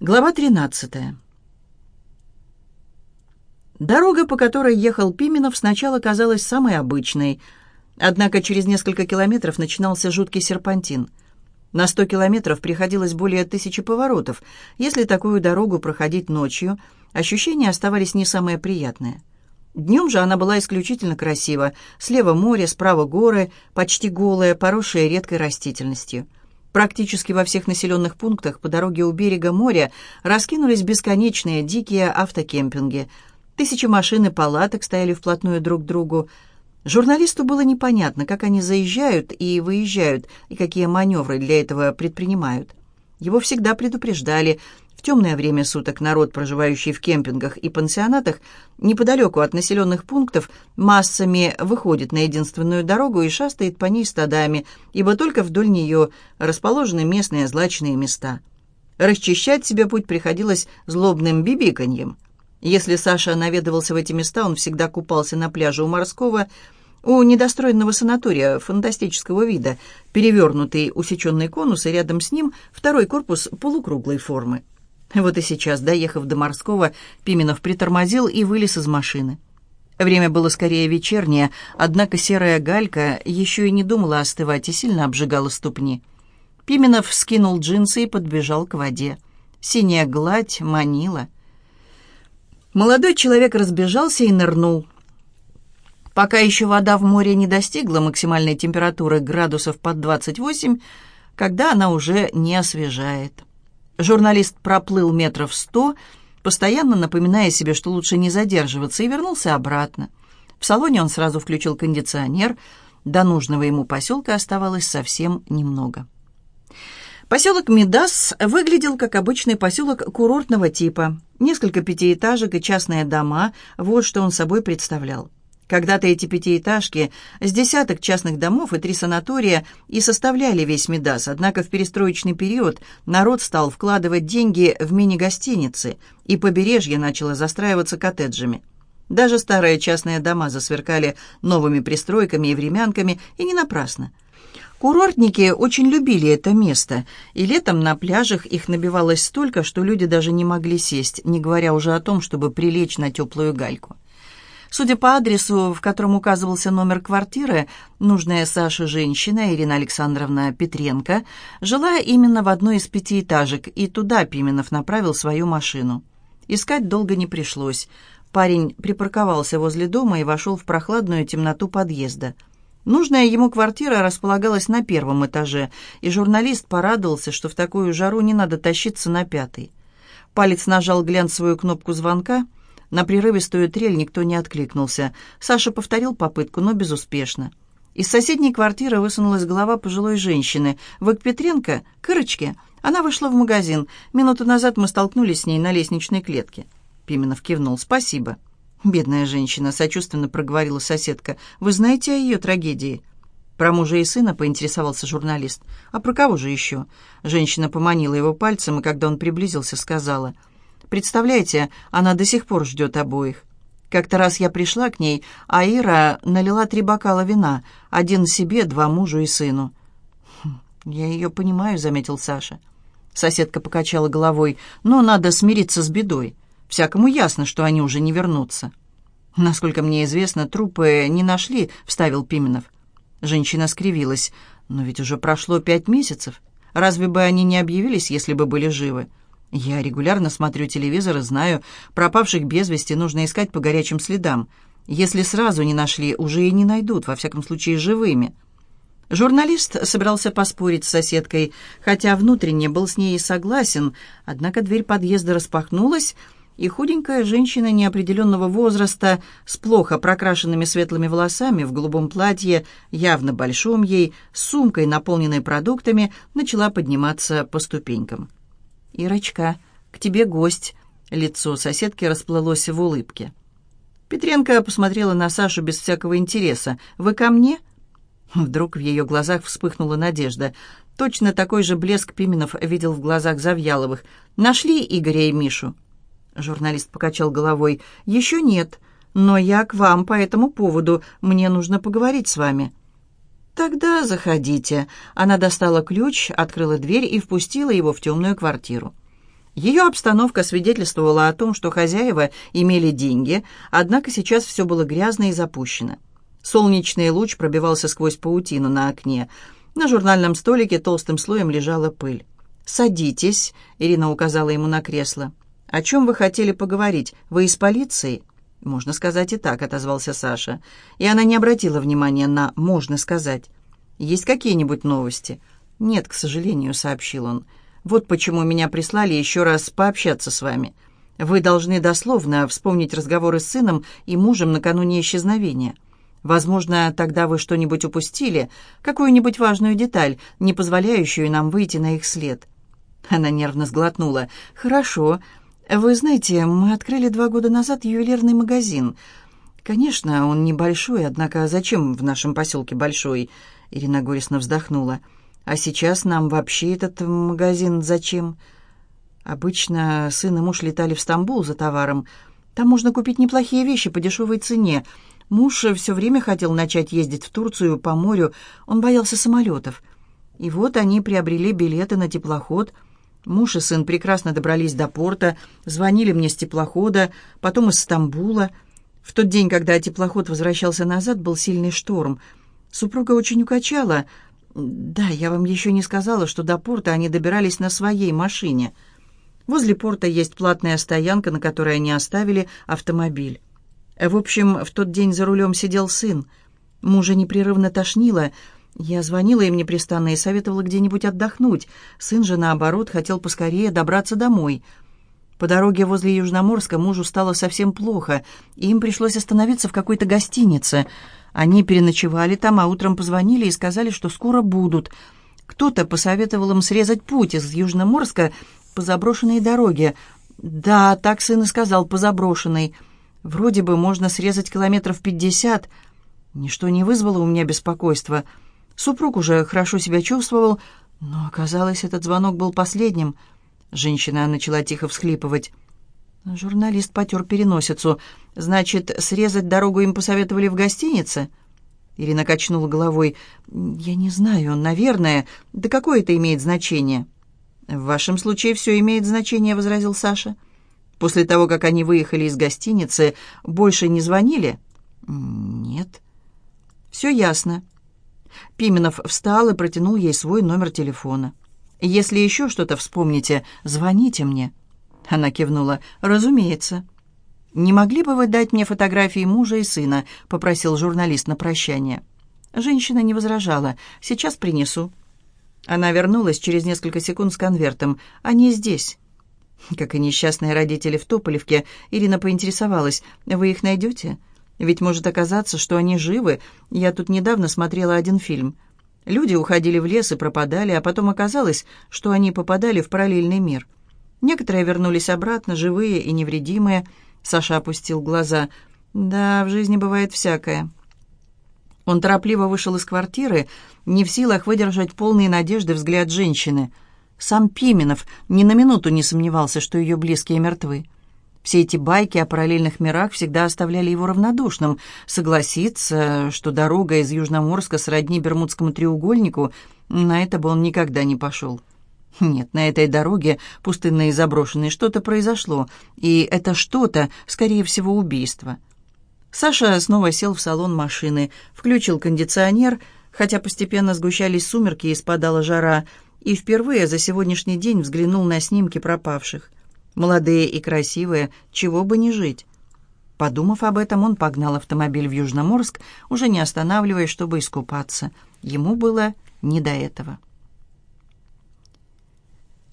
Глава 13. Дорога, по которой ехал Пименов, сначала казалась самой обычной, однако через несколько километров начинался жуткий серпантин. На сто километров приходилось более тысячи поворотов. Если такую дорогу проходить ночью, ощущения оставались не самые приятные. Днем же она была исключительно красива. Слева море, справа горы, почти голые, поросшие редкой растительностью – Практически во всех населенных пунктах по дороге у берега моря раскинулись бесконечные дикие автокемпинги. Тысячи машин и палаток стояли вплотную друг к другу. Журналисту было непонятно, как они заезжают и выезжают, и какие маневры для этого предпринимают. Его всегда предупреждали, в темное время суток народ, проживающий в кемпингах и пансионатах, неподалеку от населенных пунктов, массами выходит на единственную дорогу и шастает по ней стадами, ибо только вдоль нее расположены местные злачные места. Расчищать себе путь приходилось злобным бибиканьем. Если Саша наведывался в эти места, он всегда купался на пляже у морского, у недостроенного санатория фантастического вида, перевернутый усеченный конус, и рядом с ним второй корпус полукруглой формы. Вот и сейчас, доехав до морского, Пименов притормозил и вылез из машины. Время было скорее вечернее, однако серая галька еще и не думала остывать и сильно обжигала ступни. Пименов скинул джинсы и подбежал к воде. Синяя гладь манила. Молодой человек разбежался и нырнул. Пока еще вода в море не достигла максимальной температуры градусов под 28, когда она уже не освежает. Журналист проплыл метров сто, постоянно напоминая себе, что лучше не задерживаться, и вернулся обратно. В салоне он сразу включил кондиционер. До нужного ему поселка оставалось совсем немного. Поселок Медас выглядел как обычный поселок курортного типа. Несколько пятиэтажек и частные дома – вот что он собой представлял. Когда-то эти пятиэтажки с десяток частных домов и три санатория и составляли весь Медас, однако в перестроечный период народ стал вкладывать деньги в мини-гостиницы, и побережье начало застраиваться коттеджами. Даже старые частные дома засверкали новыми пристройками и времянками, и не напрасно. Курортники очень любили это место, и летом на пляжах их набивалось столько, что люди даже не могли сесть, не говоря уже о том, чтобы прилечь на теплую гальку. Судя по адресу, в котором указывался номер квартиры, нужная Саше женщина, Ирина Александровна Петренко, жила именно в одной из пятиэтажек, и туда Пименов направил свою машину. Искать долго не пришлось. Парень припарковался возле дома и вошел в прохладную темноту подъезда. Нужная ему квартира располагалась на первом этаже, и журналист порадовался, что в такую жару не надо тащиться на пятый. Палец нажал глянцевую кнопку звонка — на прерывистую трель никто не откликнулся. Саша повторил попытку, но безуспешно. Из соседней квартиры высунулась голова пожилой женщины. «Вы к Петренко? К Ирочке?» Она вышла в магазин. Минуту назад мы столкнулись с ней на лестничной клетке. Пименов кивнул. «Спасибо». «Бедная женщина», — сочувственно проговорила соседка. «Вы знаете о ее трагедии?» Про мужа и сына поинтересовался журналист. «А про кого же еще?» Женщина поманила его пальцем, и когда он приблизился, сказала — Представляете, она до сих пор ждет обоих. Как-то раз я пришла к ней, а Ира налила три бокала вина, один себе, два мужу и сыну. «Хм, «Я ее понимаю», — заметил Саша. Соседка покачала головой. «Но надо смириться с бедой. Всякому ясно, что они уже не вернутся». «Насколько мне известно, трупы не нашли», — вставил Пименов. Женщина скривилась. «Но ведь уже прошло пять месяцев. Разве бы они не объявились, если бы были живы? Я регулярно смотрю телевизор и знаю, пропавших без вести нужно искать по горячим следам. Если сразу не нашли, уже и не найдут, во всяком случае живыми. Журналист собирался поспорить с соседкой, хотя внутренне был с ней и согласен, однако дверь подъезда распахнулась, и худенькая женщина неопределенного возраста с плохо прокрашенными светлыми волосами в голубом платье, явно большом ей, с сумкой, наполненной продуктами, начала подниматься по ступенькам. «Ирочка, к тебе гость». Лицо соседки расплылось в улыбке. Петренко посмотрела на Сашу без всякого интереса. «Вы ко мне?» Вдруг в ее глазах вспыхнула надежда. Точно такой же блеск Пименов видел в глазах Завьяловых. «Нашли Игоря и Мишу?» Журналист покачал головой. «Еще нет, но я к вам по этому поводу. Мне нужно поговорить с вами». «Тогда заходите». Она достала ключ, открыла дверь и впустила его в темную квартиру. Ее обстановка свидетельствовала о том, что хозяева имели деньги, однако сейчас все было грязно и запущено. Солнечный луч пробивался сквозь паутину на окне. На журнальном столике толстым слоем лежала пыль. «Садитесь», — Ирина указала ему на кресло. «О чем вы хотели поговорить? Вы из полиции?» «Можно сказать и так», — отозвался Саша. И она не обратила внимания на «можно сказать». «Есть какие-нибудь новости?» «Нет, к сожалению», — сообщил он. Вот почему меня прислали еще раз пообщаться с вами. Вы должны дословно вспомнить разговоры с сыном и мужем накануне исчезновения. Возможно, тогда вы что-нибудь упустили, какую-нибудь важную деталь, не позволяющую нам выйти на их след». Она нервно сглотнула. «Хорошо. Вы знаете, мы открыли два года назад ювелирный магазин. Конечно, он небольшой, однако зачем в нашем поселке большой?» Ирина горестно вздохнула. А сейчас нам вообще этот магазин зачем? Обычно сын и муж летали в Стамбул за товаром. Там можно купить неплохие вещи по дешевой цене. Муж все время хотел начать ездить в Турцию по морю. Он боялся самолетов. И вот они приобрели билеты на теплоход. Муж и сын прекрасно добрались до порта, звонили мне с теплохода, потом из Стамбула. В тот день, когда теплоход возвращался назад, был сильный шторм. Супруга очень укачала, «Да, я вам еще не сказала, что до порта они добирались на своей машине. Возле порта есть платная стоянка, на которой они оставили автомобиль. В общем, в тот день за рулем сидел сын. Мужа непрерывно тошнило. Я звонила им непрестанно и советовала где-нибудь отдохнуть. Сын же, наоборот, хотел поскорее добраться домой». По дороге возле Южноморска мужу стало совсем плохо, и им пришлось остановиться в какой-то гостинице – они переночевали там, а утром позвонили и сказали, что скоро будут. Кто-то посоветовал им срезать путь из Южноморска по заброшенной дороге. Да, так сын и сказал, по заброшенной. Вроде бы можно срезать километров пятьдесят. Ничто не вызвало у меня беспокойства. Супруг уже хорошо себя чувствовал, но оказалось, этот звонок был последним. Женщина начала тихо всхлипывать. Журналист потер переносицу. «Значит, срезать дорогу им посоветовали в гостинице?» Ирина качнула головой. «Я не знаю, наверное. Да какое это имеет значение?» «В вашем случае все имеет значение», — возразил Саша. «После того, как они выехали из гостиницы, больше не звонили?» «Нет». «Все ясно». Пименов встал и протянул ей свой номер телефона. «Если еще что-то вспомните, звоните мне». Она кивнула. «Разумеется». «Не могли бы вы дать мне фотографии мужа и сына?» — попросил журналист на прощание. Женщина не возражала. «Сейчас принесу». Она вернулась через несколько секунд с конвертом. «Они здесь». Как и несчастные родители в Тополевке, Ирина поинтересовалась. «Вы их найдете? Ведь может оказаться, что они живы. Я тут недавно смотрела один фильм. Люди уходили в лес и пропадали, а потом оказалось, что они попадали в параллельный мир». Некоторые вернулись обратно, живые и невредимые. Саша опустил глаза. «Да, в жизни бывает всякое». Он торопливо вышел из квартиры, не в силах выдержать полные надежды взгляд женщины. Сам Пименов ни на минуту не сомневался, что ее близкие мертвы. Все эти байки о параллельных мирах всегда оставляли его равнодушным. Согласиться, что дорога из Южноморска сродни Бермудскому треугольнику, на это бы он никогда не пошел. Нет, на этой дороге, пустынной и заброшенной, что-то произошло, и это что-то, скорее всего, убийство. Саша снова сел в салон машины, включил кондиционер, хотя постепенно сгущались сумерки и спадала жара, и впервые за сегодняшний день взглянул на снимки пропавших. Молодые и красивые, чего бы не жить. Подумав об этом, он погнал автомобиль в Южноморск, уже не останавливаясь, чтобы искупаться. Ему было не до этого.